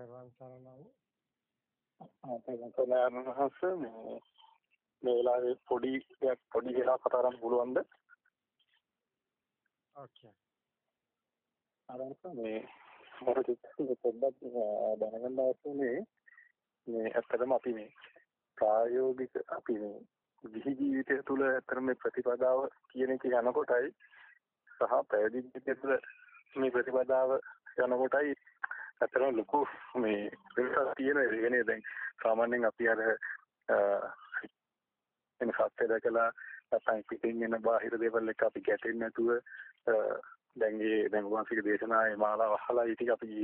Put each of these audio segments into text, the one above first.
තෙරුවන් සරණයි. අපේ මේ මේ වෙලාවේ පොඩි දෙයක් පොඩි වෙලා කතා කරන්න පුළුවන්ද? ඕකේ. අරන්ක මේ මොකද පොඩ්ඩක් දැනගන්න අවශ්‍යනේ මේ ඇත්තටම අපි මේ ප්‍රායෝගික අපි මේ ගිහි ජීවිතය තුළ ඇත්තටම මේ ප්‍රතිපදාව කියන එක යනකොටයි සහ පැවිදි ජීවිතය තුළ මේ ප්‍රතිපදාව යනකොටයි ඇත්තටම ලොකු මේ වෙනසක් තියෙන වෙන්නේ දැන් සාමාන්‍යයෙන් අපි අර එන සත්‍ය දැකලා නැත්නම් පිටින් එන බාහිර දේවල් එක්ක අපි ගැටෙන්නේ නැතුව දැන් මේ දැන් වාසික දේශනාවේ මාලාව අහලා ඊට අපි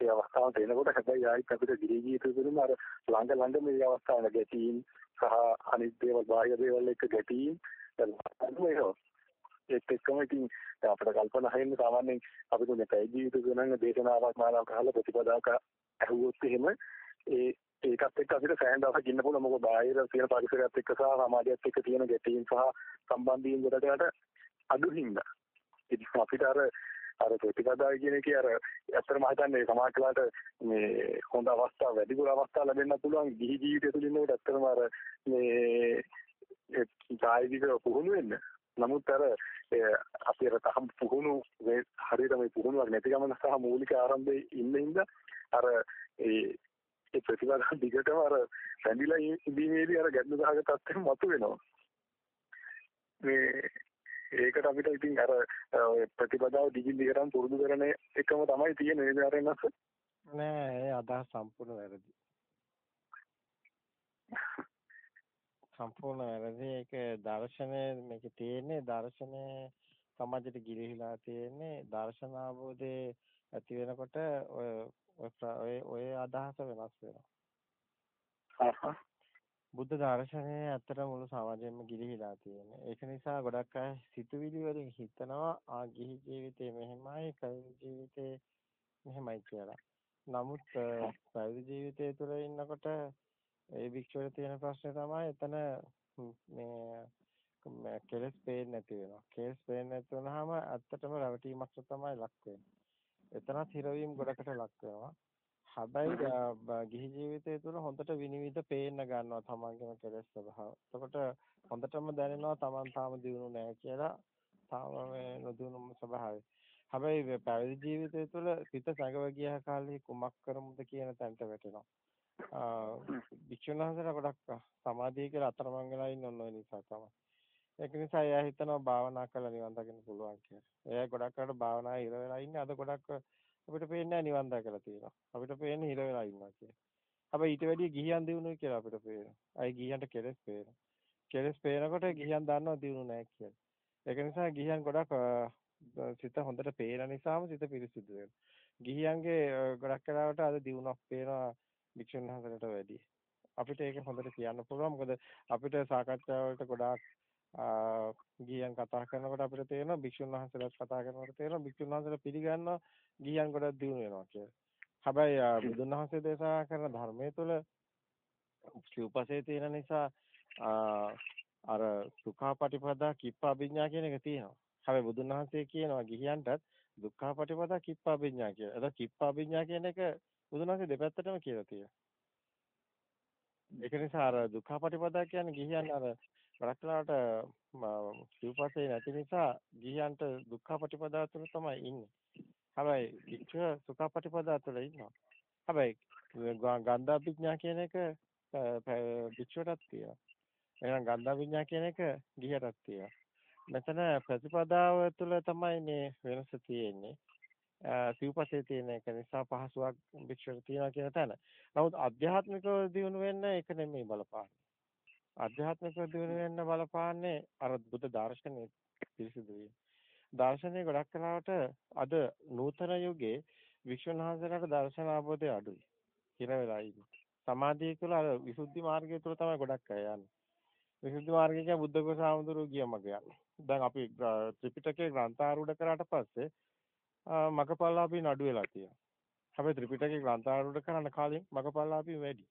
ඒ අවස්ථාවට එනකොට හැබැයි ආයිත් අපිට ගිහි ජීවිතය තුළම අර ළඟ ළඟ මේ අවස්ථාවල ගැටීම් සහ අනිත් දේවල් බාහිර දේවල් එක්ක ගැටීම් දැන් ඒත් එක්කම ඉතින් අපිට කල්පනා හින්න සාමාන්‍යයෙන් අපි තුනේ පැය ජීවිත ගණන් දේශනාවක් මානව කහල ප්‍රතිපදාක ඇහුවොත් එහෙම ඒ ඒකත් එක්ක අපිට සෑහෙන දවසක් ඉන්න පුළුවන්. මොකද බාහිර තියෙන පරිසරයත් එක්ක සහ සමාජයත් එක්ක තියෙන ගැටීම් සහ සම්බන්ධීන් වලට අඩු හින්දා. ඉතින් අපිට අර අර ප්‍රතිපදාව කියන එකේ අර ඇත්තටම හිතන්නේ සමාජලාට මේ හොඳ අවස්ථා වැඩිපුර අවස්ථා ලැබෙන්න පුළුවන් ගිහි ජීවිතය තුළින් උඩ ඇත්තටම අර මේ කායික පුහුණු වෙන්න. නමුත් අර අපි තහම් පුහුණු හරියට මේ පුහුණුවක් නැති ගමන සහ මූලික ආරම්භයේ ඉන්න හින්දා අර ඒ ඒ ප්‍රතිපදාව දිගටම අර රැඳිලා ඉඳීමේදී අර ගැටලු සහගත තත්ත්වෙම මතුවෙනවා මේ ඒකට අපිට ඉතින් අර ප්‍රතිපදාව දිගින් දිගටම පුරුදු කරන එකම තමයි තියෙන නේද ආරෙන්නස් නෑ ඒ අදහස් සම්පූර්ණ වැරදි සම්පූර්ණ වැරදි ඒක දර්ශනය මේක තියෙන්නේ දර්ශනය සමාජයට ගිලිහිලා තියෙන්නේ දර්ශන අවබෝධයේ ඇති වෙනකොට ඔය ඔය ඔය අදහස වෙනස් වෙනවා. බුද්ධ දර්ශනය ඇත්තට මුළු සමාජෙම ගිලිහිලා තියෙන්නේ. ඒක නිසා ගොඩක් අය සිතුවිලි වලින් හිතනවා ආ ගිහි ජීවිතේ මෙහෙමයි කවි ජීවිතේ මෙහෙමයි කියලා. නමුත් පැවිදි ජීවිතය තුළ ඉන්නකොට ඒ වික්ෂෝවේ තියෙන ප්‍රශ්නේ තමයි එතන මේ කෙලස් පේන්නේ නැති වෙනවා. කෙලස් පේන්නේ නැති වුනහම ඇත්තටම රැවටීමක් තමයි ලක් වෙන්නේ. එතනත් හිරවීම ගොඩකට ලක් වෙනවා. හැබැයි ගිහි ජීවිතය තුළ හොඳට විනිවිද පේන්න ගන්නවා තමන්ගේම කෙලස් ස්වභාව. එතකොට හොඳටම දැනෙනවා තමන් තාම දියුණු නැහැ කියලා. තාම මේ නොදියුණු ස්වභාවය. හැබැයි පැවිදි ජීවිතය තුළ සිත සංගව ගිය කාලේ කුමක් කරමුද කියන තැනට වැටෙනවා. භික්ෂුන් වහන්සේලා ගොඩක් සමාධිය කියලා අතරමං වෙලා ඉන්න ඕන නිසා තමයි. ඒක නිසා එයා හිතනවා භාවනා කරලා නිවන් දකින්න පුළුවන් කියලා. එයා ගොඩක් අර භාවනා හිර වෙලා ඉන්නේ අද ගොඩක් අපිට පේන්නේ නිවන් දැකලා තියෙනවා. අපිට පේන්නේ හිර වෙලා ඉන්නවා කියලා. හැබැයි ඊට වැඩිය ගිහියන් දිනුනේ කියලා අපිට පේනවා. අයි ගිහියන්ට කෙලස් පේනවා. කෙලස් පේනකොට ගිහියන් දන්නවා දිනු නැහැ කියලා. ඒක නිසා ගිහියන් ගොඩක් සිත හොඳට පේන නිසාම සිත පිරිසිදු වෙනවා. ගිහියන්ගේ ගොඩක් වෙලාවට අද දිනුවක් පේනවා භික්ෂුන් වහන්සේලාට වැඩි. අපිට ඒක හොඳට කියන්න පුළුවන්. මොකද අපිට සාකච්ඡා වලට ගොඩාක් ගියන් කතා කරනකොට අපිට තේරෙනවා භික්ෂුන් වහන්සේලාත් කතා කරනකොට තේරෙනවා භික්ෂුන් වහන්සේලා පිළිගන්නවා ගියන් ගොඩක් දිනු වෙනවා කියලා. හැබැයි බුදුන් වහන්සේ දේශනා කරන ධර්මයේ තුල සිව්පසේ තියෙන නිසා අර සුඛාපටිපදා කිප්පාභිඥා කියන එක තියෙනවා. හැබැයි බුදුන් වහන්සේ කියනවා ගිහියන්ටත් දුක්ඛාපටිපදා කිප්පාභිඥා කියලා. එතකොට කිප්පාභිඥා කියන එක බුදුන් වහන්සේ දෙපැත්තටම කියලා තියෙනවා. ඒක නිසා අර දුක්ඛපටිපදා කියන්නේ ගිහියන් අර වරක්ලාට සිව්පස්සේ නැති නිසා ගිහියන්ට දුක්ඛපටිපදා තුළ තමයි ඉන්නේ. හැබැයි වික්ෂ සුඛපටිපදා තුළ ඉන්නවා. හැබැයි ගන්ධාභිඥා කියන එක වික්ෂයටත් තියෙනවා. එහෙනම් ගන්ධාභිඥා කියන එක ගිහියටත් තියෙනවා. මෙතන ප්‍රතිපදාව තුළ තමයි මේ වෙනස තියෙන්නේ. සිව්පසේ තියෙන එක නිසා පහසුවක් භික්ෂුවට තියනවා කියන තැන. නමුත් අධ්‍යාත්මිකව දියුණු වෙන්න ඒක නෙමෙයි බලපාන්නේ. අධ්‍යාත්මිකව දියුණු වෙන්න බලපාන්නේ අර බුද්ධ දර්ශනේ පිරිසිදු වීම. දර්ශනේ ගොඩක් කලාවට අද නූතන යුගයේ වික්ෂුන් වහන්සේලාට දර්ශන අවබෝධය අඩුයි. හිර වෙලා ඉන්නේ. සමාධිය තුළ අර විසුද්ධි මාර්ගය තුළ තමයි ගොඩක් අය යන්නේ. විසුද්ධි මාර්ගය කියන්නේ බුද්ධ ගෝසාමඳුරු ගිය මග යන්නේ. දැන් අපි ත්‍රිපිටකයේ ග්‍රන්ථාරූඪ කරාට පස්සේ මගපල්ලාපී නඩු වෙලා තියෙනවා. හැබැයි ත්‍රිපිටකේ ග්‍රන්ථාරූඪ කරන්න කාලෙන් මගපල්ලාපී වැඩි.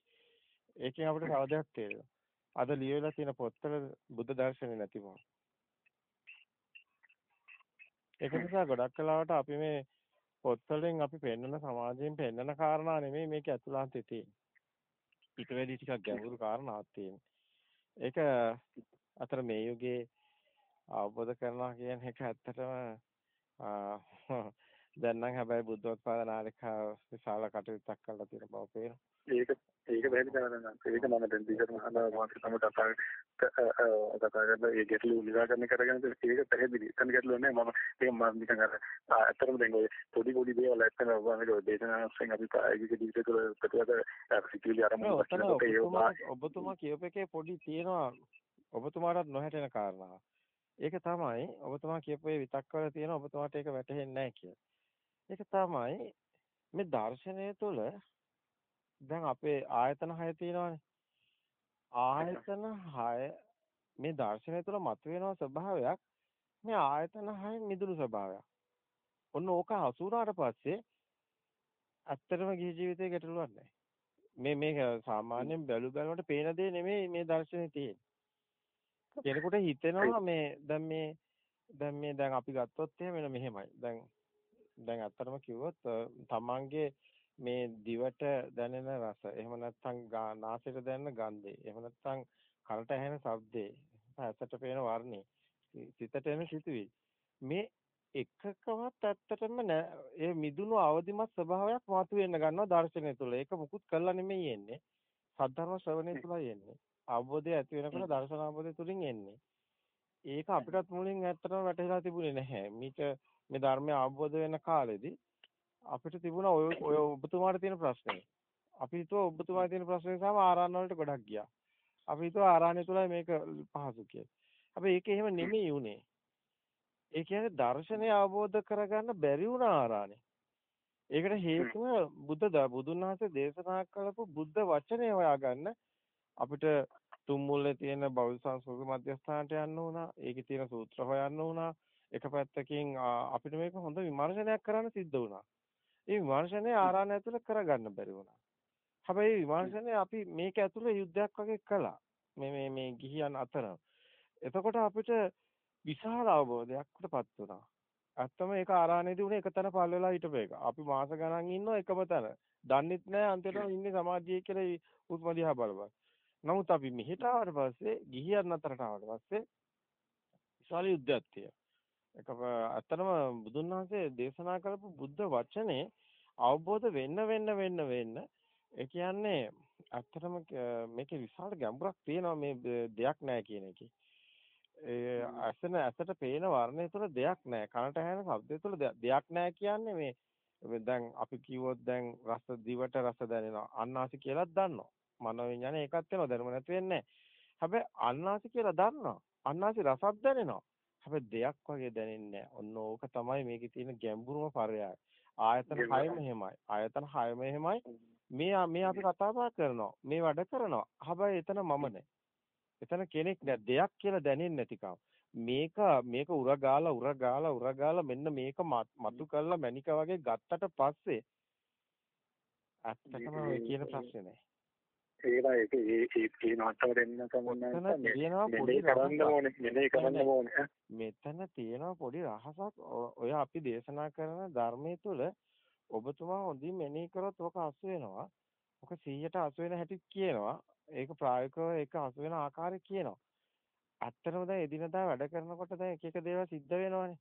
ඒකෙන් අපිට සාධයක් තේරෙනවා. අද ලියවිලා තියෙන පොත්වල බුද්ධ දර්ශනේ නැති බව. ඒක නිසා ගොඩක් කලාවට අපි මේ පොත්වලින් අපි පෙන්වන සමාජයෙන් පෙන්වන කාරණා නෙමෙයි මේක ඇතුළාන්තයේ තියෙන්නේ. ඊට වැඩි ටිකක් ගැඹුරු කාරණාවක් තියෙනවා. ඒක අතර මේ යුගයේ අවබෝධ කරනවා කියන එක ඇත්තටම දැන් නම් හැබැයි බුද්ධෝත්පාද නාලිකාව විශාල කටයුත්තක් කරලා තියෙන බව පේනවා. ඒක ඒක වැරදි කරනවා. ඒක මම දැන් දිගටම අහනවා මාත් තම කතා කතා කරලා ඒ ගැටලු නිරාකරණය කරගෙන ඒක පැහැදිලි. එතන ගැටලු නැහැ මම ඒක මම නිකන් අර අතරම දැන් ඔය පොඩි පොඩි දේවල් ඇත්තම වගේ දේශනාවෙන් අපි ප්‍රායෝගික ජීවිත තුළ ප්‍රතිවද සිතිවිලි ආරම්භ ඔබතුමා කියප එකේ පොඩි තියෙනවා ඔබතුමාටත් නොහැටෙන කාරණා. ඒක තමයි ඔබතුමා කියපු ඒ විතක්කවල තියෙන ඔබතුමාට ඒක වැටහෙන්නේ නැහැ කියලා. ඒක තමයි මේ දර්ශනය තුළ දැන් අපේ ආයතන 6 තියෙනවානේ. ආයතන 6 මේ දර්ශනය තුළ මතුවෙන ස්වභාවයක් මේ ආයතන 6 මිදුණු ස්වභාවයක්. ඔන්න ඕක අසුරාට පස්සේ ඇත්තටම ගිහි ජීවිතේ ගැටලුවක් නැහැ. මේ මේක සාමාන්‍යයෙන් බැලු බැලමට පේන දේ නෙමෙයි මේ දර්ශනේ තියෙන්නේ. කෙනෙකුට හිතෙනවා මේ දැන් මේ දැන් මේ දැන් අපි ගත්තොත් එහෙම මෙහෙමයි. දැන් දැන් ඇත්තටම කිව්වොත් තමන්ගේ මේ දිවට දැනෙන රස එහෙම නැත්නම් නාසයට දැනෙන ගන්ධය එහෙම නැත්නම් කනට ඇහෙන ශබ්දේ ඇසට පේන වර්ණේ සිතට එන සිතුවිලි මේ එකකවත් ඇත්තටම ඒ මිදුණු අවදිමත් ස්වභාවයක් මාතු වෙන්න ගන්නවා දර්ශනය තුළ. ඒක මුකුත් කළා නෙමෙයි එන්නේ. සද්ධර්ම ශ්‍රවණය තුළයි එන්නේ අවබෝධය ඇති වෙනකොට දර්ශන අවබෝධය තුලින් එන්නේ ඒක අපිටත් මුලින් ඇත්තටම වැටහිලා තිබුණේ නැහැ මීට මේ ධර්මය අවබෝධ වෙන කාලෙදී අපිට තිබුණා ඔය ඔය ඔබතුමාට තියෙන ප්‍රශ්නේ. අපි හිතුවා ඔබතුමාට තියෙන ප්‍රශ්නේ නිසා ආරාණ වලට ගොඩක් ගියා. අපි හිතුවා ආරාණ්‍ය තුලයි මේක පහසු කියලා. හැබැයි ඒක එහෙම නෙමෙයි උනේ. ඒ කියන්නේ දර්ශනය අවබෝධ කරගන්න බැරි වුණා ආරාණ්‍ය. ඒකට හේතුව බුද්ධ බුදුන් වහන්සේ දේශනා කරපු බුද්ධ වචනේ හොයාගන්න අපිට තුම්මුල්ලේ තියෙන බෞද්ධ සංස්කෘතික මධ්‍යස්ථානට යන්න වුණා. ඒකේ තියෙන සූත්‍ර හොයන්න වුණා. එක පැත්තකින් අපිට මේක හොඳ විමර්ශනයක් කරන්න සිද්ධ වුණා. ඒ විමර්ශනය ආරාණ ඇතුළේ කරගන්න බැරි වුණා. හැබැයි විමර්ශනය අපි මේක ඇතුළේ යුද්ධයක් වගේ කළා. මේ මේ මේ ගිහියන් අතර. එතකොට අපිට විශාල අවබෝධයකටපත් වුණා. ඇත්තම ඒක ආරාණේදී උනේ එකතැන පල් වෙලා හිටපු එක. අපි මාස ගණන් ඉන්නවා එකම තැන. දන්නෙත් නැහැ අන්තිමට ඉන්නේ සමාජයේ කියලා උත්ම දිහා බලපන්. නමුත් අපි මෙහෙට ආවට පස්සේ ගිහියන් අතරට ආවට පස්සේ විශාල යුද්ධයක් තියෙනවා. ඇත්තටම බුදුන් වහන්සේ දේශනා කරපු බුද්ධ වචනේ අවබෝධ වෙන්න වෙන්න වෙන්න වෙන්න ඒ කියන්නේ ඇත්තටම මේකේ විශාල ගැඹුරක් තියෙනවා මේ දෙයක් නැහැ කියන එකේ. ඒ ඇසන ඇසට පේන වර්ණය තුළ දෙයක් නැහැ. කනට ඇහෙන ශබ්දය තුළ දෙයක් නැහැ කියන්නේ මේ දැන් අපි කිව්වොත් දැන් රස දිවට රස දැනෙනවා. අන්නාසි කියලාත් දන්නවා. මනෝ විඥානේ ඒකත් වෙනවා. ධර්ම නැති වෙන්නේ හැබැයි අන්නාසි කියලා දන්නවා. අන්නාසි රසක් දැනෙනවා. හැබැයි දෙයක් වගේ දැනෙන්නේ ඔන්න ඕක තමයි මේකේ තියෙන ගැඹුරුම පරයය. ආයතන 6ම එහෙමයි. ආයතන 6ම එහෙමයි. මේ මේ අපි කතා බහ කරනවා. මේ වැඩ කරනවා. හැබැයි එතන මම නැහැ. එතන කෙනෙක් නැහැ. දෙයක් කියලා දැනෙන්නේ නැතිකම. මේක මේක උරගාලා උරගාලා උරගාලා මෙන්න මේක මතු කරලා මැනික වගේ ගත්තට පස්සේ ඇත්තටම ඔය කියන ප්‍රශ්නේ නැහැ. ඒලා ඒක ඒ ඒ ඒ නාට්‍යවල එන්න සම්බන්ධයි කරන්න ඕනේ මෙනේ කරන්න ඕනේ. මෙතන තියෙනවා පොඩි රහසක්. ඔය අපි දේශනා කරන ධර්මයේ තුල ඔබතුමා හොඳින් මෙනෙහි කරොත් ඔක අසු වෙනවා. ඔක 100ට අසු වෙන හැටි කියනවා. ඒක ප්‍රායෝගිකව ඒක අසු වෙන ආකාරය කියනවා. ඇත්තටම දැන් එදිනදා වැඩ කරනකොට දැන් එක එක දේවල් සිද්ධ වෙනවානේ.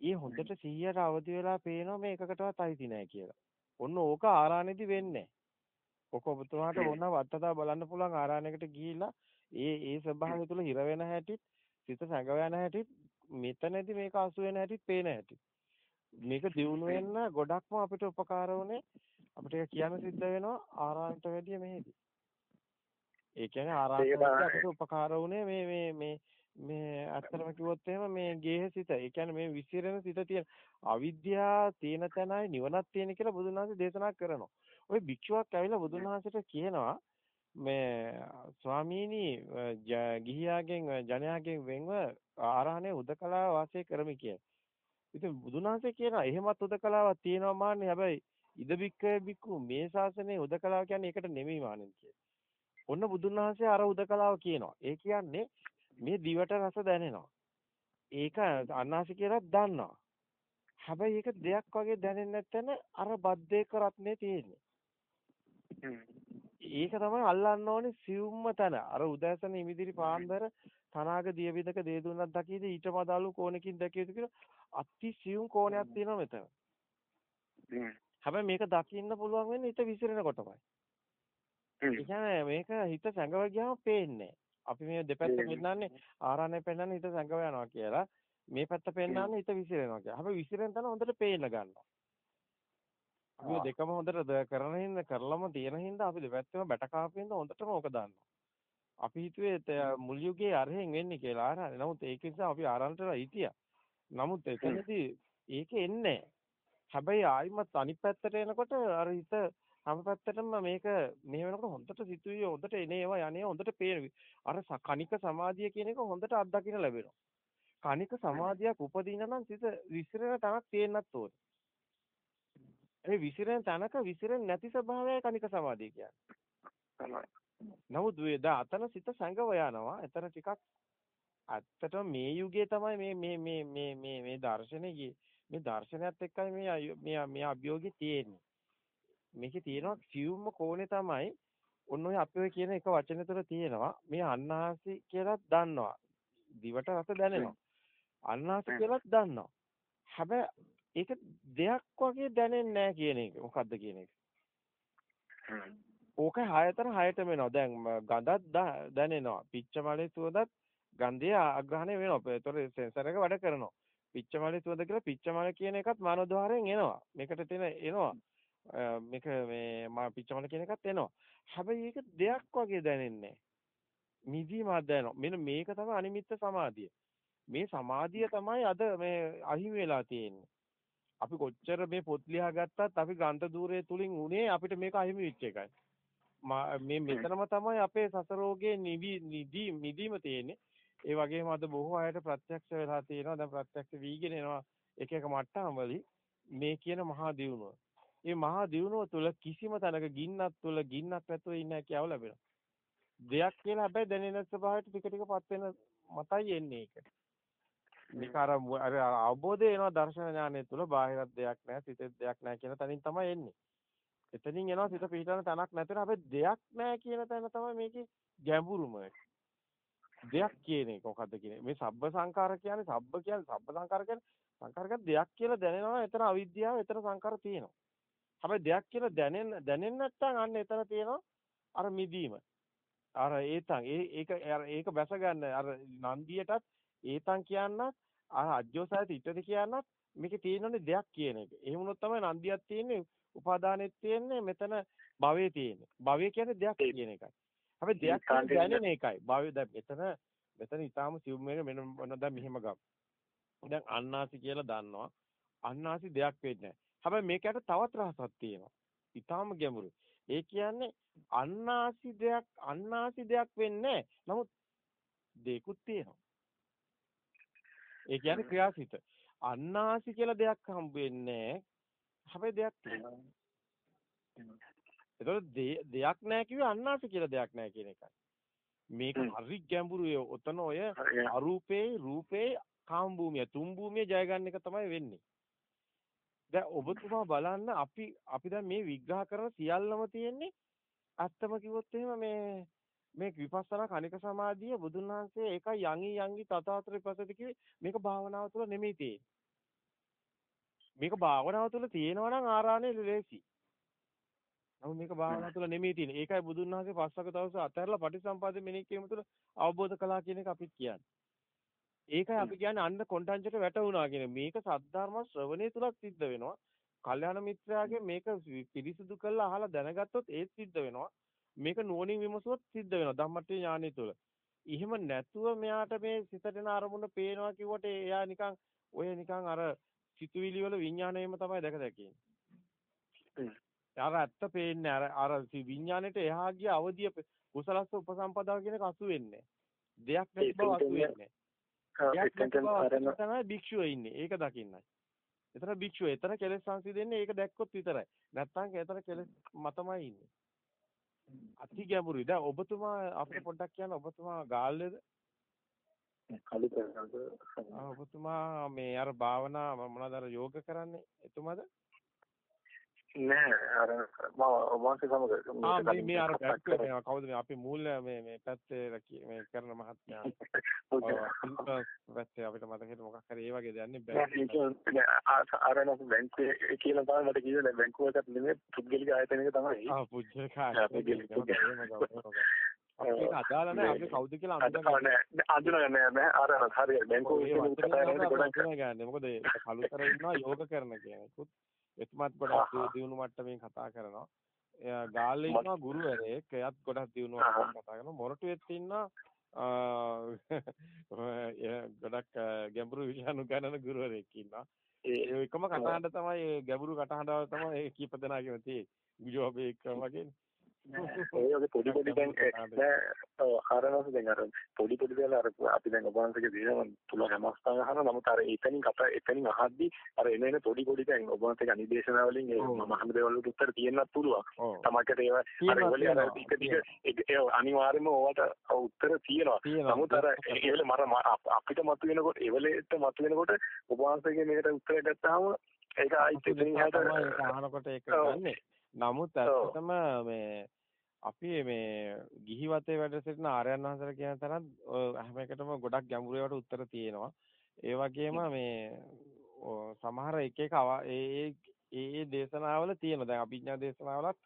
ඊ හොඳට 100ට අවදි වෙලා පේනවා මේ එකකටවත් අයිති නැහැ කියලා. ඔන්න ඕක ආරාණෙදි වෙන්නේ ඔක ඔබතුමාට ඕන වත්තදා බලන්න පුළුවන් ආරාණයකට ගිහිල්ලා ඒ ඒ ස්වභාවය තුළ හිර වෙන හැටිත් සිත සැඟව යන හැටිත් මෙතනදී මේක අසු වෙන හැටිත් පේන හැටි. මේක දියුණු වෙන්න ගොඩක්ම අපිට උපකාර වුණේ අපිට කියන්න සිද්ධ වෙනවා ආරාණයට වැඩිය මෙහෙදි. ඒ කියන්නේ ආරාණයට අපිට උපකාර වුණේ මේ මේ මේ මේ අත්‍තරම කිව්වොත් එහෙම මේ ගේහසිත. ඒ කියන්නේ මේ විසිරෙන සිත තියෙන අවිද්‍යාව තියෙන තැනයි නිවනක් තියෙන කියලා බුදුන් වහන්සේ දේශනා කරනවා. ওই භික්ෂුවක් ඇවිල්ලා බුදුන් වහන්සේට කියනවා මේ ස්වාමීනි ගිහියාගෙන් ජනයාගෙන් වෙන්ව ආරාණේ උදකලා වාසය කරමි කියලා. ඉතින් බුදුන් වහන්සේ කියනවා එහෙමත් උදකලාවක් තියෙනවා මාන්නේ හැබැයි ඉද බික්කේ බික්කු මේ ශාසනයේ උදකලාව කියන්නේ ඒකට නෙමෙයි මානෙන් කියලා. ඔන්න බුදුන් වහන්සේ අර උදකලාව කියනවා. ඒ කියන්නේ මේ දිවට රස දැනෙනවා. ඒක අන්නාසි කියලා දන්නවා. හැබැයි ඒක දෙයක් වගේ දැනෙන්නේ නැත්නම් අර බද්දේක රත්නේ තියෙන්නේ. ඒක තමයි අල්ලන්න ඕනේ සිවුම්ම තැන. අර උදෑසන ඉමිදිරි පාන්දර තනාග දිය විදක දේ දුන්නක් දකීද ඊට මදාලු කෝණකින් දැකිය යුතු කියලා අති සිවුම් කෝණයක් තියෙනවා මෙතන. හැබැයි මේක දකින්න පුළුවන් වෙන්නේ හිත විසිරෙනකොටමයි. ඒ මේක හිත සැඟව ගියාම පේන්නේ අපි මේ දෙපැත්ත පෙන්නන්නේ ආරණ්‍ය පෙන්නන්නේ හිත සැඟව යනවා කියලා. මේ පැත්ත පෙන්නන්නේ හිත විසිරෙනවා කියලා. හැබැයි විසිරෙන තැන හොඳට පේන්න ගන්නවා. අපි දෙකම හොඳට කරන හින්දා කරලම තියෙන හින්දා අපි දෙපැත්තම බැට කාපින්ද හොඳටම ඕක දාන්නවා. අපි හිතුවේ මුල් යුගයේ අරහෙන් වෙන්නේ කියලා ආරහනේ. නමුත් ඒක නිසා අපි ආරණ්‍යටලා හිටියා. නමුත් එතනදී ඒක එන්නේ හැබැයි ආයිමත් අනිත් පැත්තට එනකොට අර හිත හැම පැත්තටම මේක මේ වෙනකොට හොඳට සිතුවේ හොඳට එනේවා යන්නේ හොඳට පේන. අර කණික සමාධිය කියන එක හොඳට අත්දකින්න ලැබෙනවා. කණික සමාධියක් උපදින නම් සිත විසිරෙන තැනක් තියෙන්නත් ඕනේ. ඒ විසිරෙන තැනක විසිරෙන්නේ නැති ස්වභාවයයි කණික සමාධිය කියන්නේ. නමුත් වේදා අතන සිත සංගව යනවා. එතන ටිකක් ඇත්තටම මේ යුගයේ තමයි මේ මේ මේ මේ මේ මේ දර්ශනේ මේ දර්ශනයත් එක්කයි මේ මේ මේ අභියෝගේ තියෙන්නේ. මේකේ තියෙනවා සියුම්ම කෝණේ තමයි ඔන්න ඔය අපි ඔය කියන එක වචන තුළ තියෙනවා මේ අන්නාසි කියලා දන්නවා. දිවට රස දැනෙනවා. අන්නාසි කියලාත් දන්නවා. හැබැයි ඒක දෙයක් වගේ දැනෙන්නේ නැහැ කියන එක. මොකද්ද කියන එක? ඕක හයතර හයටම එනවා. දැන් ගඳක් දැනෙනවා. පිච්චමලේ සුවඳත් ගන්ධය අග්‍රහණය වෙනවා. ඒතර සෙන්සර් එක වැඩ කරනවා. පිච්චමලේ සුවඳ කියලා පිච්චමල කියන එකත් මනෝද්වාරයෙන් එනවා. මේකට තියෙන එනවා. මේක මේ මා පිච්චමල කියන එකත් එනවා. හැබැයි ඒක දෙයක් වගේ දැනෙන්නේ මිදීමක් දැනෙනවා. මෙන්න මේක තමයි අනිමිත්ත සමාධිය. මේ සමාධිය තමයි අද මේ අහිමි වෙලා තියෙන්නේ. අපි කොච්චර මේ පොත් ලියා ගත්තත් අපි ගන්ත දූරයේ තුලින් උනේ අපිට මේක අහිමි වෙච්ච එකයි. මේ මෙතනම තමයි අපේ සසරෝගේ නිවි නිදි මිදීම තියෙන්නේ. ඒ වගේම අද බොහෝ අයට ප්‍රත්‍යක්ෂ වෙලා තියෙනවා. දැන් ප්‍රත්‍යක්ෂ වීගෙන එනවා එක එක මට්ටම් වලින් මේ කියන මහා දියුණුව. මේ මහා දියුණුව තුළ කිසිම තැනක ගින්නක් තුළ ගින්නක් නැතුව ඉන්න හැකියාව ලැබෙනවා. දෙයක් කියලා හැබැයි දැනෙන ස්වභාවයට ටික ටිකපත් වෙන මතයි එන්නේ ඒක. මේක අර අර අවබෝධය එනවා දර්ශන ඥානය තුළ බාහිරත් දෙයක් නැහැ සිතෙත් දෙයක් නැහැ කියන තැනින් තමයි එන්නේ. එතනින් එනවා සිත පිටන තැනක් නැතර හැබැයි දෙයක් නැහැ කියන තැන තමයි මේකේ ගැඹුරුම. දෙයක් කියන එක මොකද්ද කියන්නේ මේ සබ්බ සංකාර කියන්නේ සබ්බ කියන්නේ සබ්බ සංකාර කියන්නේ සංකාරක දෙයක් කියලා දැනෙනවා එතන අවිද්‍යාව එතන සංකාර තියෙනවා හැබැයි දෙයක් කියලා දැනෙන්න දැනෙන්න නැත්නම් අන්න එතන තියෙනවා අර මිදීම අර ඒතන් ඒ ඒක ඒක බැස ගන්න අර නන්දියටත් ඒතන් කියන්නත් අර අජ්ජෝසායත ඉටද කියන්නත් මේකේ තියෙනනේ දෙයක් කියන එක. එහෙම වුණොත් තමයි නන්දියක් තියෙන්නේ, උපාදානෙත් තියෙන්නේ, මෙතන භවයේ තියෙන්නේ. භවය කියන්නේ දෙයක් කියන එකයි. හැබැයි දෙයක් දැනෙන එකයි. භාවය දැන් මෙතන මෙතන ඊටාම සිවුම් වෙන මෙන්න මොන දැන් මෙහෙම ගමු. දැන් අන්නාසි කියලා දන්නවා. අන්නාසි දෙයක් වෙන්නේ නැහැ. හැබැයි මේකට තවත් රහසක් තියෙනවා. ඊටාම ගැඹුරු. ඒ කියන්නේ අන්නාසි දෙයක් අන්නාසි දෙයක් වෙන්නේ නමුත් දෙකුත් තියෙනවා. ඒ කියන්නේ ක්‍රියාසිත. අන්නාසි කියලා දෙයක් හම්බ වෙන්නේ හැබැයි දෙයක් තියෙනවා. ඒතකොට දෙයක් නැහැ කිව්වේ අන්නාසි කියලා දෙයක් නැහැ කියන එකයි. මේක හරි ගැඹුරුයි. ඔතන ඔය අරූපේ රූපේ කාම භූමිය තුන් භූමිය ජය ගන්න එක තමයි වෙන්නේ. දැන් ඔබතුමා බලන්න අපි අපි දැන් මේ විග්‍රහ කරන සියල්ලම තියෙන්නේ අත්තම කිව්වොත් එහෙම මේ මේ විපස්සනා කණික සමාධිය බුදුන් වහන්සේ ඒකයි යංගි යංගි තථාතර විපස්සති කිව්වේ මේක භාවනාව තුළ නෙමෙයි තියෙන්නේ. මේක භාවනාව තුළ තියෙනවා නම් ආරාණේ ලේසි. නමුත් මේක භාවනාව තුළ නෙමෙයි තියෙන්නේ. ඒකයි බුදුන් වහන්සේ පස්වක දවස අතහැරලා පටිසම්පාදේ මෙනෙහි කිරීම තුළ අවබෝධ කළා කියන එක අපිත් කියන්නේ. ඒකයි අපි කියන්නේ අන්න කොණ්ඩඤ්ඤට වැටුණා කියන මේක සද්ධර්ම ශ්‍රවණය තුලක් සිද්ධ වෙනවා. කල්‍යාණ මිත්‍රයාගේ මේක පිරිසිදු කරලා අහලා දැනගත්තොත් ඒත් සිද්ධ වෙනවා. මේක නුවණින් විමසුවොත් සිද්ධ වෙනවා ධම්මට්ටි ඥානෙ තුල. එහෙම නැතුව මෙයාට මේ සිතට එන අරමුණ පේනවා කිව්වට එයා නිකන් ඔය නිකන් අර සිතුවිලි වල විඥාණයම තමයි දැක දැකේ. අර ඇත්ත පේන්නේ අර අර විඥාණයට එහා ගිය අවදිය කුසලස්ස උපසම්පදා කියන එක අසු වෙන්නේ. දෙයක් නැති බව අසු වෙන්නේ. තමයි භික්ෂුව ඉන්නේ. ඒක දකින්නයි. එතන භික්ෂුව එතන කෙලෙස් සංසිඳෙන්නේ ඒක දැක්කොත් විතරයි. නැත්තම් එතන කෙලෙස් මතමයි ඉන්නේ. අති ගැඹුරුයි. දැන් ඔබතුමා අපිට පොඩ්ඩක් කියන්න ඔබතුමා ගාල්ලේද? කලු කරනද ආ ඔබතුමා මේ අර භාවනා මොනවාද අර යෝග කරන්නේ එතුමාද නෑ අර මම වහන්සේ සමග ආ මේ මේ අර පැත්තේ මේ කවුද මේ අපි මූල මේ මේ පැත්තේ මේ කරන මහත්මයා? පැත්තේ අපිට මතක හිටිය මොකක් හරි ඒ වගේ දෙයක් නේ ආරණක බැංකුවේ කියලා තමයි මට කිව්වේ. බැංකුවකට නෙමෙයි පුද්ගලික ආයතනයක තමයි. ආ පුද්ගලික ආයතනයක ඒක අදාළ නැහැ අපි කවුද කියලා අඳුනගන්න. අඳුනගන්න නෑ ආරණක හරියට බැංකුවේ කතා කරන්නේ ගොඩක් ගන්න මොකද කලුතර ඉන්නවා යෝග කරන කෙනෙකුත් එතුමත් ගොඩක් දියුණු මට්ටමින් කතා කරනවා. එයා ගාල්ලේ ඉන්නවා ගුරුවරයෙක්. එයාත් ගොඩක් දියුණු මට්ටමින් කතා කරනවා. මොරටුවෙත් ඉන්නවා ගොඩක් ගැඹුරු විෂයන් උගන්වන ගුරුවරයෙක් ඉන්නවා. ඒ එකම කටහඬ තමයි ගැඹුරු කටහඬ තමයි කීප දෙනාගේම තියෙන්නේ. ගුජෝබේ එක වගේ. ඒ වගේ පොඩි පොඩි දැන් ආරණස් දැන් අර පොඩි පොඩි දේවල් අර අපි දැන් ඔබවහන්සේගේ දේවල් තුල හැමස්තන් අහන නමුත් අර එතනින් කතා එතනින් අහද්දි අර එන එන පොඩි පොඩි දැන් ඔබවහන්සේගේ අනිදේශනා වලින් ඒ මම අහන දේවල් වලට උත්තර තියෙන්නත් පුළුවන්. තමකට ඒවා අර ඒවල අර ටික ටික ඒ අනිවාර්යයෙන්ම ඕවට උත්තර තියෙනවා. නමුත් අර ඒවල මර අපිට මතුවෙනකොට ඒවලට මතුවෙනකොට ඔබවහන්සේගේ මේකට උත්තර ගත්තාම ඒක ආයිත් එතනින් හට අහනකොට ඒක ගන්නෙ. නමුත් ඇත්තටම මේ අපි මේ ගිහි වතේ වැඩ සිටින ආර්යයන් වහන්සේලා කියන තරම් හැම එකටම ගොඩක් ගැඹුරු ඒවාට උත්තර තියෙනවා. ඒ වගේම මේ සමහර එක එක ඒ ඒ දේශනාවල තියෙනවා. දැන් අභිඥා දේශනාවලත්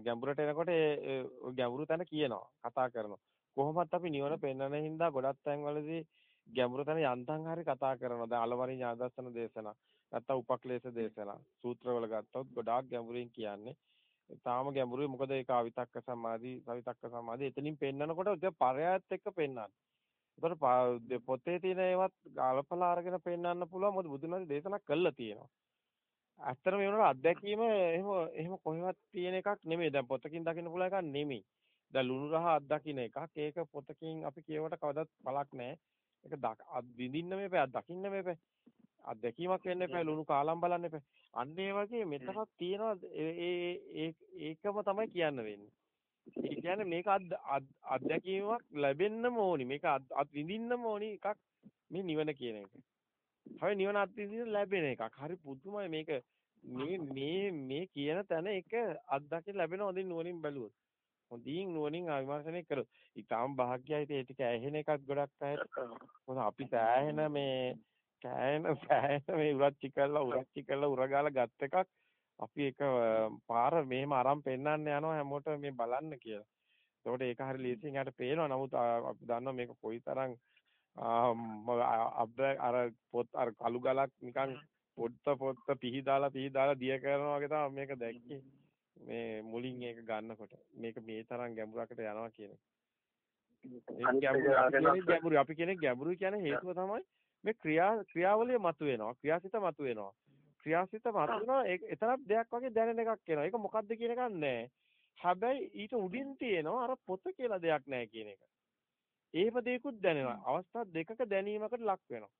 ගැඹුරට එනකොට ඒ ගැඹුරු තැන කියනවා. කතා කරනවා. කොහොමත් අපි නිවන පෙන්වන හින්දා ගොඩක් තැන්වලදී ගැඹුරු තැන යන්තම් හරි කතා කරනවා. දැන් අලවරි ඥාදර්ශන දේශනා, නැත්නම් උපක්ලේශ දේශනා, සූත්‍රවල ගත්තොත් ගොඩාක් ගැඹුරින් කියන්නේ. තාම ගැඹුරුයි මොකද ඒක අවිතක්ක සමාධි සවිතක්ක සමාධි එතනින් පෙන්නකොට ඒක පරයයත් එක්ක පෙන්වන්න. ඒතර පොතේ තියෙන ඒවත් ගලපලා අරගෙන පෙන්වන්න පුළුවන් මොකද බුදුන් වහන්සේ දේශනා කළා තියෙනවා. ඇත්තටම මේ වුණාට අත්දැකීම එහෙම එහෙම කොහෙවත් තියෙන එකක් නෙමෙයි. දැන් පොතකින් දකින්න පුළුවන් එකක් නෙමෙයි. දැන් ලුණු රහ අත්දකින්න එකක්. ඒක පොතකින් අපි කියවට කවදාවත් පළක් නැහැ. ඒක විඳින්න මේපෑ දකින්න මේපෑ. අත්දැකීමක් වෙන්න එපා ලුණු කාලම් බලන්න එපා. අන්න ඒ වගේ මෙතනක් තියෙනවා ඒ ඒකම තමයි කියන්න වෙන්නේ. ඒ කියන්නේ මේක අත්දැකීමක් ලැබෙන්නම ඕනි. මේක අත් විඳින්නම ඕනි එකක් මේ නිවන කියන එක. හැබැයි නිවන අත් විඳින්න ලැබෙන එකක්. හරි පුදුමයි මේක. මේ මේ මේ කියන තැන එක අත්දැකීම් ලැබෙන හොඳින් නුවණින් බැලුවොත්. හොඳින් නුවණින් විමර්ශනය කරොත්. ඊටාම් භාග්‍යයි ඒ ටික ඇහෙන එකක් ගොඩක් අය. මොකද අපි සෑහෙන මේ කෑයන සෑයන මේ උරච්චි කරලා උරච්චි කරලා උරගාලා ගත් එකක් අපි ඒක පාර මෙහෙම අරන් පෙන්නන්න යනවා හැමෝටම මේ බලන්න කියලා. ඒකට ඒක හරි ලීසියෙන් යට පේනවා. නමුත් අපි දන්නවා මේක කොයිතරම් අර පොත් අර කළු ගලක් නිකන් පොත්ත පොත්ත පිහිදාලා පිහිදාලා දිය කරනවා වගේ තමයි මේක දැක්කේ. මේ මුලින් ඒක ගන්නකොට මේක මේ තරම් ගැඹුරකට යනවා කියන එක. ගැඹුරු අපි කෙනෙක් ගැඹුරු කියන්නේ හේතුව තමයි මේ ක්‍රියා ක්‍රියාවලිය මතුවෙනවා ක්‍රියාසිත මතුවෙනවා. ක්‍රියාසිත මතුවෙනවා ඒක එතරම් දෙයක් වගේ දැනෙන එකක් එනවා. ඒක මොකද්ද කියන එකක් නැහැ හැබැයි ඊට උඩින් තියෙනවා අර පොත කියලා දෙයක් නැහැ කියන එක. ඒව දෙයක්ුත් දැනෙනවා. අවස්ථා දෙකක දැනීමකට ලක් වෙනවා.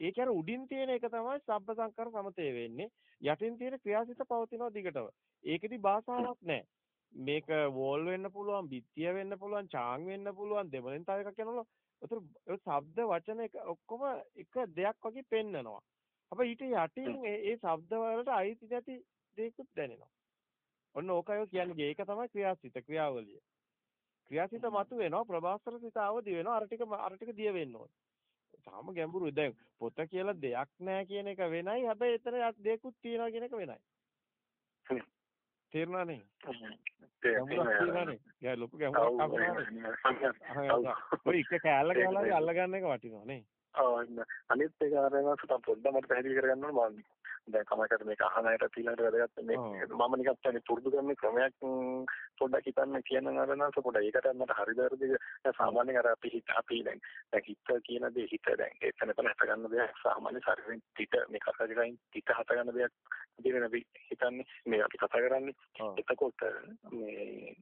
ඒ කියන්නේ උඩින් තියෙන එක තමයි සබ්බ සංකර සමතේ වෙන්නේ. යටින් තියෙන ක්‍රියාසිත පවතිනවා දිගටම. ඒකෙදි භාෂාවක් නැහැ මේක වෝල් වෙන්න පුළුවන් බිත්තිය වෙන්න පුළුවන් චාන් වෙන්න පුළුවන් දෙමළෙන් තව එකක් යනවා ඒතර ශබ්ද වචන එක ඔක්කොම එක දෙයක් වගේ පෙන්නනවා. හැබැයි ඊට යටින් ඒ ශබ්ද වලට අයිති නැති දෙයක්ත් දැනෙනවා. ඔන්න ඕකයි කියන්නේ ඒක තමයි ක්‍රියාසිත ක්‍රියාවලිය. ක්‍රියාසිත මතු වෙනවා ප්‍රභාස්වර සිත අවදි වෙනවා අර ටික අර ටික දිය වෙන්න ඕනේ. තාම ගැඹුරුයි දැන් පොත කියලා දෙයක් නැහැ කියන එක වෙනයි හැබැයි එතන දෙයක්ත් තියනවා කියන එක වෙනයි. තේරුණානේ? තේරුණානේ. යා ලොකු ගැහුවක් අපරානේ. ඔය එක කෑල්ල ගහලා අල්ල ගන්න එක වටිනවා නේ. ඔව් අනිත් එක අර මම පොඩ්ඩක් මට පැහැදිලි කරගන්න ඕන මම දැන් කමකට මේක අහන අයට ඊළඟට වැදගත් මේ මම නිකන් කියන්නේ පුරුදු කරන ක්‍රමයක් පොඩ්ඩක් හිතන්න කියන නරනස පොඩ්ඩක්. ඒකට මට හරිද වැරදිද සාමාන්‍යයෙන් අර අපි හිත අපි දැන් දැන් හිත කියන දේ හිත දැන් එතන එතන හට ගන්න දෙයක් සාමාන්‍ය ශරීරයෙන් හිත මේ කතා කරගෙන හිත හට ගන්න දෙයක් දින අපි හිතන්නේ මේ අපි කතා කරන්නේ. එතකොට මේ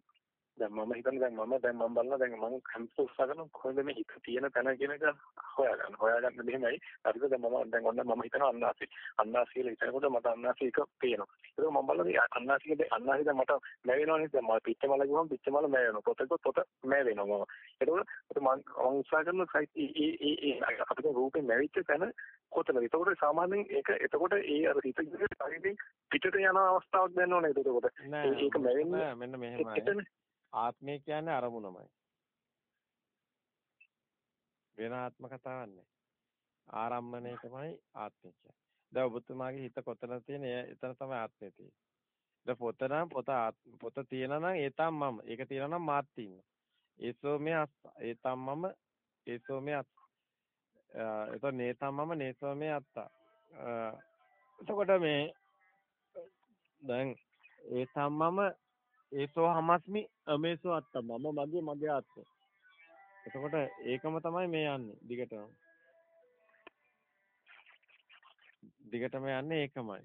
දැන් මම හිතන්නේ දැන් මම දැන් මම බලනවා දැන් මම කම්පස් උත්සාහ කරන කොහෙන්ද මේ හිත තියෙන තැන කියන එක හොයාගන්න. හොයාගන්න මෙහෙමයි. හරිද දැන් මම දැන් ඔන්න මම හිතනවා අන්නාසි. අන්නාසි කියලා හිතනකොට මට අන්නාසි එක පේනවා. ඒක මම බලනවා අන්නාසි කියන්නේ අන්නාසි දැන් මට මැවෙනවනේ දැන් මම පිච්චමල ගිහම පිච්චමල මැවෙනවා. පොතක පොත මැවෙනවා මම. ඒකෝට මම මම උත්සාහ කරන සයිට් ඒ ඒ ඒ අපිට රූපේ මැවිච්ච තැන කොතනද? ඒකෝට සාමාන්‍යයෙන් ඒක එතකොට ඒ අර හිත ඉන්නේ පිටට යන අවස්ථාවක් දැනනවනේ එතකොට. ඒක මැවෙන්නේ මෙන්න මෙහෙමයි. ආත්මය කියන්නේ අරමුණමයි. වෙන ආත්ම කතාවක් නැහැ. ආරම්මණය තමයි ආත්මය කියන්නේ. දැන් ඔබතුමාගේ හිත කොතන තියෙන එතන තමයි ආත්මය තියෙන්නේ. දැන් පොත නම් පොත පොත තියෙනවා නම් ඒ තම මම. ඒක තියෙනවා නම් මාත් තියෙනවා. ඒසෝ මේ අස්ස. ඒ තම මම ඒසෝ මේ අස්ස. එතකොට නේතම් මම නේසෝ මේ අත්තා. එතකොට මේ දැන් ඒ තම මම ඒසෝ හමස්මි අමේසෝ අත්ත මම මගේ මගේ ආත්මය. එතකොට ඒකම තමයි මේ යන්නේ දිගටම. දිගටම යන්නේ ඒකමයි.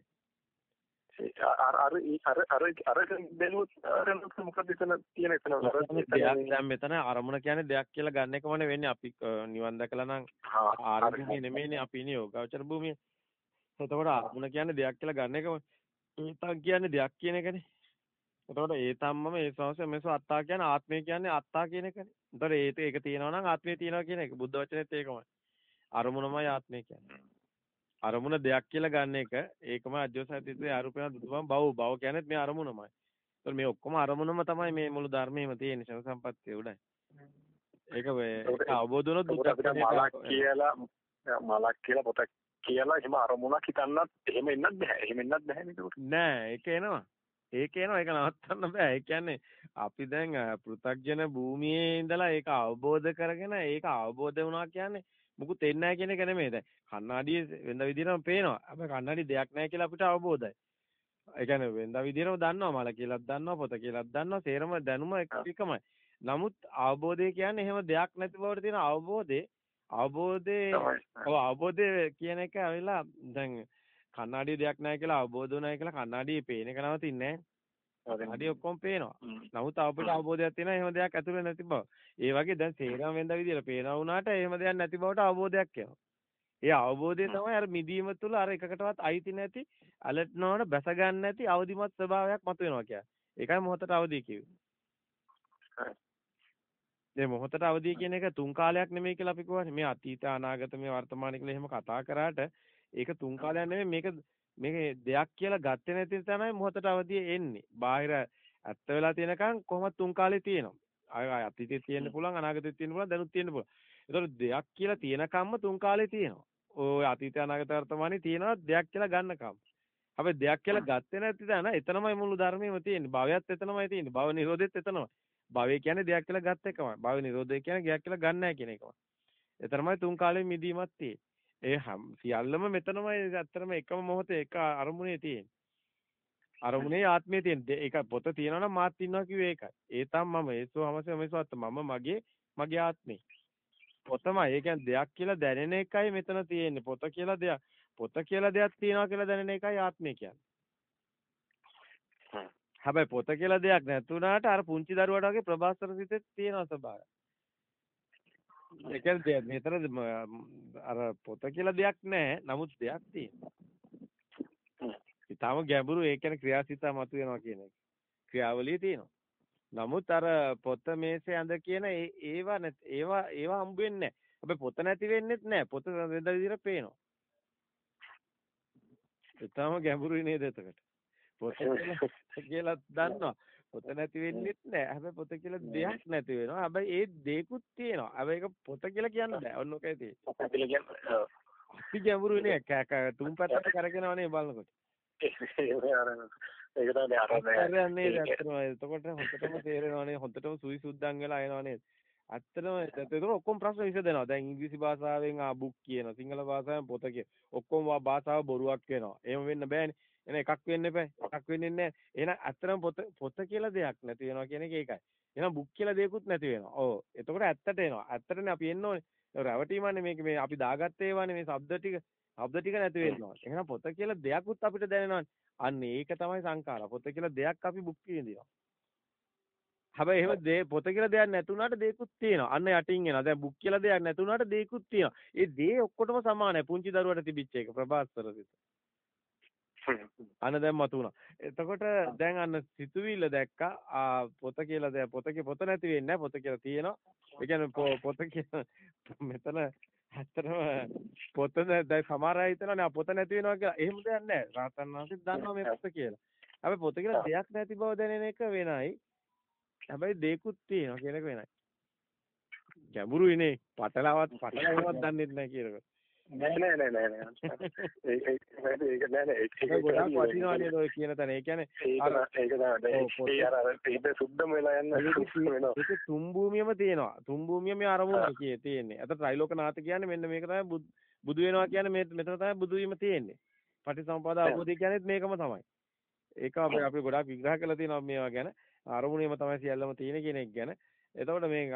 අර අර අර අර අර බැලුවොත් අර මොකද එතන තියෙන එතන දෙයක් දැන් මෙතන අරමුණ කියන්නේ දෙයක් කියලා ගන්න එකමනේ වෙන්නේ අපි නිවන් දැකලා නම් ආරම්භය නෙමෙයිනේ අපි ඉන්නේ යෝගාවචර භූමියේ. එතකොට අරමුණ කියන්නේ දෙයක් කියලා ගන්න එකම ඒතක් කියන්නේ දෙයක් කියන එකනේ. එතකොට ඒ තම්මම ඒ සංසය මේස අත්තා කියන්නේ ආත්මය කියන්නේ අත්තා කියන එකනේ. එතකොට ඒක ඒක තියෙනවා නම් ආත්මය තියෙනවා කියන එක. බුද්ධ වචනේත් ඒකමයි. අරමුණමයි ආත්මය කියන්නේ. අරමුණ දෙයක් කියලා ගන්න එක ඒකම අජෝසහිතේ ආරූපයන දුතුම බව බව කියන්නේ මේ අරමුණමයි. එතකොට මේ ඔක්කොම අරමුණම තමයි මේ මුළු ධර්මයේම තියෙන ශන සම්පත්තිය උඩයි. ඒක ඒක අවබෝධ වුණොත් මලක් කියලා මලක් කියලා පොතක් කියලා එහෙම අරමුණක් හිතන්නත් එහෙම එන්නත් බෑ. එහෙම එන්නත් බෑ නේද? නෑ ඒක එනවා. ඒක එනවා ඒක නවත්තන්න බෑ. ඒ කියන්නේ අපි දැන් පෘථග්ජන භූමියේ ඉඳලා ඒක අවබෝධ කරගෙන ඒක අවබෝධ වුණා කියන්නේ මුකුත් එන්නේ නැහැ කියන එක නෙමෙයි දැන්. කණ්ණාඩියේ වෙනද විදිහටම පේනවා. හැබැයි කණ්ණාඩි දෙයක් නැහැ කියලා අපිට අවබෝධයි. ඒ කියන්නේ වෙනද විදිහටම දන්නවා මල කියලාත් දන්නවා පොත කියලාත් දන්නවා සේරම දැනුම එකමයි. නමුත් අවබෝධය කියන්නේ එහෙම දෙයක් නැති බවට තියෙන අවබෝධේ අවබෝධේ ඔව් අවබෝධය කියන එක ඇවිල්ලා දැන් කණ්ණාඩිය දෙයක් නැහැ කියලා අවබෝධ වුණා කියලා කණ්ණාඩියේ පේන එක නවතින්නේ නැහැ. කණ්ණාඩිය ඔක්කොම පේනවා. නමුත් අපිට අවබෝධයක් තියෙනවා එහෙම දෙයක් ඇතුලේ නැති බව. ඒ වගේ දැන් සේරම වෙනද විදියට පේනවා වුණාට එහෙම දෙයක් නැති බවට අවබෝධයක් එනවා. ඒ අවබෝධය තමයි අර මිදීම තුළ අර එකකටවත් අයිති නැති ඇලර්ට් නොවන බැස ගන්න නැති අවදිමත් ස්වභාවයක් මතුවෙනවා කියන්නේ. ඒකයි මොහොතට අවදි කිව්වේ. මේ මොහොතට අවදි කියන එක තුන් කාලයක් නෙමෙයි කියලා අපි කියවනේ. මේ අතීත අනාගත මේ වර්තමාන කියලා එහෙම කතා කරාට ඒක තුන් කාලයක් නෙමෙයි මේක මේක දෙයක් කියලා ගත්තේ නැති තමයි මොහොතට අවදි එන්නේ. බාහිර ඇත්ත වෙලා තියෙනකන් කොහොමද තුන් කාලේ තියෙනවා. ආය අතීතේ තියෙන්න පුළුවන් අනාගතේ තියෙන්න පුළුවන් දැනුත් තියෙන්න පුළුවන්. ඒතකොට දෙයක් කියලා තියෙනකම්ම තුන් කාලේ තියෙනවා. ඔය අතීත අනාගත වර්තමානයේ තියෙනවා දෙයක් කියලා ගන්නකම්. හැබැයි දෙයක් කියලා ගත්තේ නැති තැන එතනමයි මුළු ධර්මයේම තියෙන්නේ. භවයත් එතනමයි තියෙන්නේ. භව නිරෝධෙත් එතනමයි. භවය කියන්නේ දෙයක් කියලා ගත්ත එකමයි. භව නිරෝධය කියන්නේ දෙයක් කියලා ගන්න නැහැ කියන එකමයි. එතරම්මයි තුන් කාලේ මිදීමක් තියෙන්නේ. ඒ සියල්ලම මෙතනමයි ඇත්තටම එකම මොහොතේ එක අරමුණේ තියෙන්නේ. අරමුණේ ආත්මයේ තියෙන. ඒක පොත තියෙනවා නම් මාත් ඉන්නවා කිව්වේ ඒකයි. ඒ තම මම ඒසෝ හමසේ මේසවත් මම මගේ මගේ ආත්මේ. පොතමයි. ඒ කියන්නේ දෙයක් කියලා දැනෙන එකයි මෙතන තියෙන්නේ. පොත කියලා දෙයක් පොත කියලා දෙයක් තියෙනවා කියලා දැනෙන එකයි ආත්මය කියන්නේ. හැබැයි පොත කියලා දෙයක් නැතුණාට අර පුංචි දරුවාට වගේ ප්‍රභාස්වර සිතේ තියෙන ස්වභාවය. ඒ කියන්නේ මෙතන අර පොත කියලා දෙයක් නැහැ. නමුත් දෙයක් තියෙනවා. ඊටම ගැඹුරු ඒ කියන්නේ ක්‍රියාසිතා මතුවෙනවා කියන එක. ක්‍රියාවලිය තියෙනවා. නමුත් අර පොත මේසේ ඇඳ කියන ඒවා ඒවා ඒවා හම්බ වෙන්නේ නැහැ. හැබැයි පොත නැති වෙන්නෙත් නැහැ. පොත වෙනද විදිහට පේනවා. ඊටම ගැඹුරුයි නේද එතකොට? පොත කියලා දන්නවා. පොත නැති වෙන්නෙත් නෑ. හැබැයි පොත කියලා දෙයක් නැති වෙනවා. හැබැයි ඒ දේකුත් තියෙනවා. හැබැයි ඒක පොත කියලා කියන්න බෑ. ඔන්න ඔකයි තියෙන්නේ. පොත කියලා කියන්නේ. අපි ගැඹුරුනේ කෑක තුන් පැත්තට කරගෙනවනේ බලනකොට. ඒක තමයි අරන්නේ එතකොට හොඳටම තේරෙනවනේ හොඳටම සුයි සුද්දන් වෙලා එනවනේ ඇත්තටම ඒතර ඔක්කොම ප්‍රශ්න විසදෙනවා දැන් ඉංග්‍රීසි භාෂාවෙන් ආ බුක් කියන සිංහල භාෂාවෙන් පොත කියන ඔක්කොම භාෂාව බොරුවක් වෙනවා. එහෙම වෙන්න බෑනේ එන එකක් වෙන්න එපා. එකක් වෙන්නේ නැහැ. එහෙනම් ඇත්තටම පොත පොත කියලා දෙයක් නැති වෙනවා කියන එක ඒකයි. එහෙනම් බුක් කියලා දෙයක්වත් නැති වෙනවා. ඔව්. එතකොට ඇත්තට එනවා. ඇත්තටනේ අපි එන්න ඕනේ. රැවටීමන්නේ මේක මේ අපි දාගත්ත ඒවානේ මේ શબ્ද ටික શબ્ද ටික නැති වෙනවා. එහෙනම් පොත කියලා දෙයක්වත් අපිට දැනෙනවනේ. අන්න ඒක තමයි සංඛාර. පොත කියලා දෙයක් අපි බුක් කියනවා. හැබැයි එහෙම දේ පොත කියලා දෙයක් නැතුණාට දෙයක්ත් තියෙනවා. අන්න යටින් එනවා. දැන් බුක් කියලා දෙයක් නැතුණාට දෙයක්ත් තියෙනවා. ඒ දේ ඔක්කොටම සමානයි. පුංචි දරුවට තිබිච්ච එක ප්‍රභාස්වර සිත. අන්න දැන් මතුණා. එතකොට දැන් අන්න සිතුවිල්ල දැක්කා. ආ පොත කියලා දෙයක් පොතේ පොත නැති වෙන්නේ නැහැ. පොත කියලා තියෙනවා. ඒ කියන්නේ පොත කියන මෙතන ඇත්තටම පොත දැන් සමහර අය හිතනවා පොත නැති වෙනවා කියලා. එහෙම දෙයක් නැහැ. රාතන් වහන්සේත් දන්නවා මේ පොත කියලා. හැබැයි පොත කියලා දෙයක් නැති බව දැනෙන එක වෙනයි. හැබැයි දේකුත් තියෙනවා කියන එක වෙනයි. ගැඹුරුයිනේ. පටලවත් පටලවවත් දන්නේ නැහැ කියනකොට. නෑ නෑ නෑ නෑ නෑ ඒක ඒක ඒක නෑ නෑ ඒක ගොඩක් වටිනවා නේද ඔය කියන තැන. ඒ කියන්නේ ඒක තමයි ඒ අර අර ඒක සුද්ධම වෙලා යන වෙනවා. ඒක තුන් භූමියම තියෙනවා. තුන් භූමියම අරමුණ කියේ තියෙන්නේ. අත ත්‍රිලෝකනාථ කියන්නේ මෙන්න මේක තමයි බුදු වෙනවා කියන්නේ මේ මෙතන තමයි බුදු වීම තියෙන්නේ. පටිසම්පාද අවබෝධය කියන්නේත් මේකම තමයි. ඒක අපි අපි ගොඩාක් විග්‍රහ කරලා තියෙනවා මේවා ගැන. අරමුණේම තමයි සියල්ලම තියෙන කියන එක ගැන. එතකොට මේ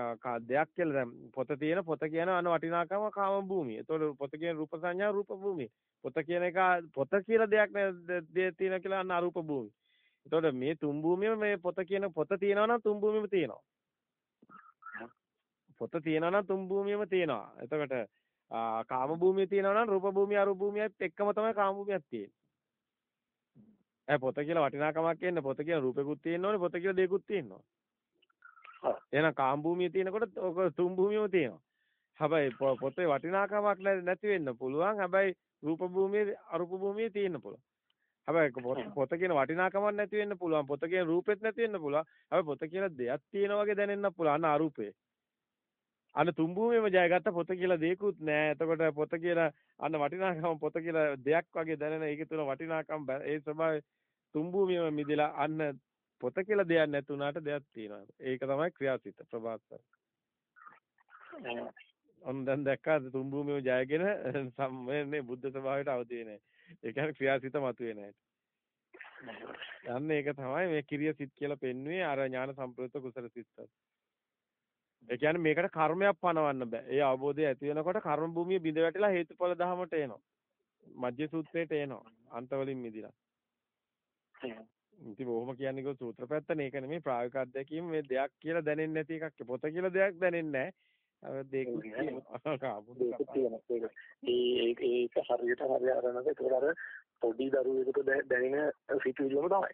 දෙයක් කියලා දැන් පොත තියෙන පොත කියන අන වටිනාකම කාම භූමිය. එතකොට පොත කියන රූප සංඥා රූප භූමිය. පොත කියන එක පොත කියලා දෙයක් නෑ තියෙන කියලා අන්න අරූප භූමිය. එතකොට මේ තුන් භූමියම මේ පොත කියන පොත තියෙනවා නම් තුන් භූමියම තියෙනවා. පොත තියෙනවා නම් තුන් භූමියම තියෙනවා. එතකොට කාම භූමිය තියෙනවා නම් රූප භූමිය අරූප භූමියත් එක්කම තමයි කාම භූමියක් තියෙන්නේ. ඒ පොත කියලා වටිනාකමක් එන්න පොත කියන රූපෙකුත් තියෙන්න ඕනේ පොත කියලා දෙයක්කුත් තියෙන්න ඕනේ. එහෙනම් කාම භූමිය තියෙනකොට ඔක තුන් භූමියම තියෙනවා. හැබැයි පොතේ වටිනාකමක් නැති වෙන්න පුළුවන්. හැබැයි රූප භූමියේ අරූප භූමියේ තියෙන්න පුළුවන්. හැබැයි පොත කියන වටිනාකමක් නැති වෙන්න පුළුවන්. පොත කියන රූපෙත් නැති වෙන්න පුළුවන්. හැබැයි පොත කියලා දෙයක් තියෙනා වගේ දැනෙන්න පුළුවන්. අන්න අරූපේ. අන්න තුන් භූමියම ජයගත්ත පොත කියලා දෙයක්වත් නැහැ. එතකොට පොත කියලා අන්න වටිනාකම පොත කියලා දෙයක් වගේ දැනෙන ඒක තුන වටිනාකම් ඒ ස්වභාවය තුන් භූමියම මිදලා අන්න පොත කියලා දෙයක් නැතුණාට දෙයක් තියෙනවා. ඒක තමයි ක්‍රියාසිත ප්‍රභාස්වර. ඔන්න දැන් දැක්කා තුන් භූමියම ජයගෙන සම්මේ බුද්ධ ස්වභාවයට අවදි වෙන්නේ. ඒ කියන්නේ ක්‍රියාසිත මතුවේ නැහැ. යන්න ඒක තමයි මේ කිරිය සිත් කියලා පෙන්වුවේ අර ඥාන සම්ප්‍රයුක්ත කුසල සිත්ත. ඒ කියන්නේ මේකට කර්මයක් පනවන්න බෑ. ඒ අවබෝධය ඇති වෙනකොට කර්ම භූමිය බිඳ වැටිලා හේතුඵල ධහමට එනවා. මජ්ජේ සූත්‍රයට එනවා. අන්තවලින් මිදිලා. ඉතින් බොහොම කියන්නේ කො සූත්‍ර පැත්තනේ ඒක නෙමෙයි ප්‍රායෝගික අත්දැකීම මේ දෙයක් කියලා දැනෙන්නේ නැති එකක්. පොත කියලා දෙයක් දැනෙන්නේ නැහැ. දෙයක් ඒක ඒක හරියට හරිය අරනද ඒක අර පොඩි දරුවෙකුට දැනෙන සිතුවිල්ලම තමයි.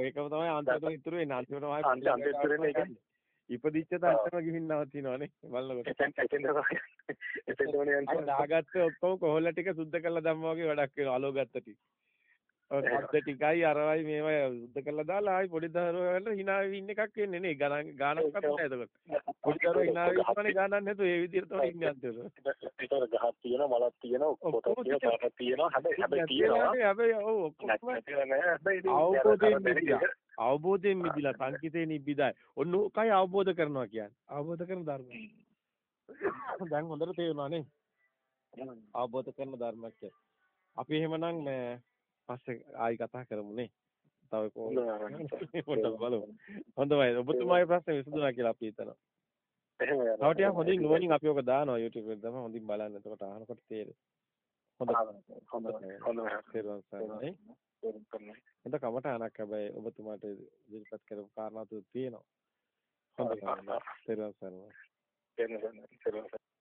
ඒකම තමයි අන්තිමට ඉතුරු වෙන්නේ අන්තිමට තමයි අන්තිමට ඉතුරු වෙන්නේ ඒක. ඉපදිච්ච තත්ත්වෙම ගිහින් නවතිනවනේ බලනකොට. එතෙන් එතෙන් තමයි. එතෙන් තමයි යන්නේ. දාගත්ත ඔක්කොම කොහොල්ල ටික සුද්ධ කරලා දැම්මා වගේ වැඩක් වෙනවා අලෝගත්ත ටික. සද්ද ටිකයි අරවයි මේවයි සුද්ධ කරලා දාලා ආයි පොඩි දරුවෝ ඉන්න ඉන්න එකක් වෙන්නේ නේ ගණන් ගානක්වත් නැහැ එතකොට. පොඩි දරුවෝ ඉන්නා ඉන්නවනේ ගණන් නැතුව ඒ විදිහට තමයි ඉන්නේ අන්තිමට. ඒතර ගහක් තියෙනවා මලක් තියෙනවා පොතක් තියෙනවා පාටක් තියෙනවා හැබැයි හැබැයි තියෙනවා. හැබැයි ඔව් ඔක්කොම අවබෝධයෙන් මිදිලා සංකිතේ නිබ්බිදායි. ඔන්න කයි අවබෝධ කරනවා කියන්නේ. අවබෝධ කරන ධර්මය. දැන් හොඳට තේරුණා නේ. අවබෝධ කරන ධර්මයක්. අපි එහෙමනම් පස්සේ ආයි කතා කරමු නේ. තව පොඩ්ඩක් බලමු. හොඳයි. ඔබතුමාගේ ප්‍රශ්නේ විසඳුණා කියලා අපි හිතනවා. එහෙමයි. තව ටිකක් හොඳින් නුවණින් අපි ඔක දානවා YouTube එකේ තමයි හොඳින් බලන්න. එතකොට අහනකොට තේරෙයි. හොඳයි. හොඳයි. හොඳයි. එතකොට කමටහනක් හැබැයි ඔබතුමාට ඉදිරිපත් කරපු කාරණා තුන තියෙනවා. හොඳයි. තේරුම් ගන්න. තේරුම් ගන්න.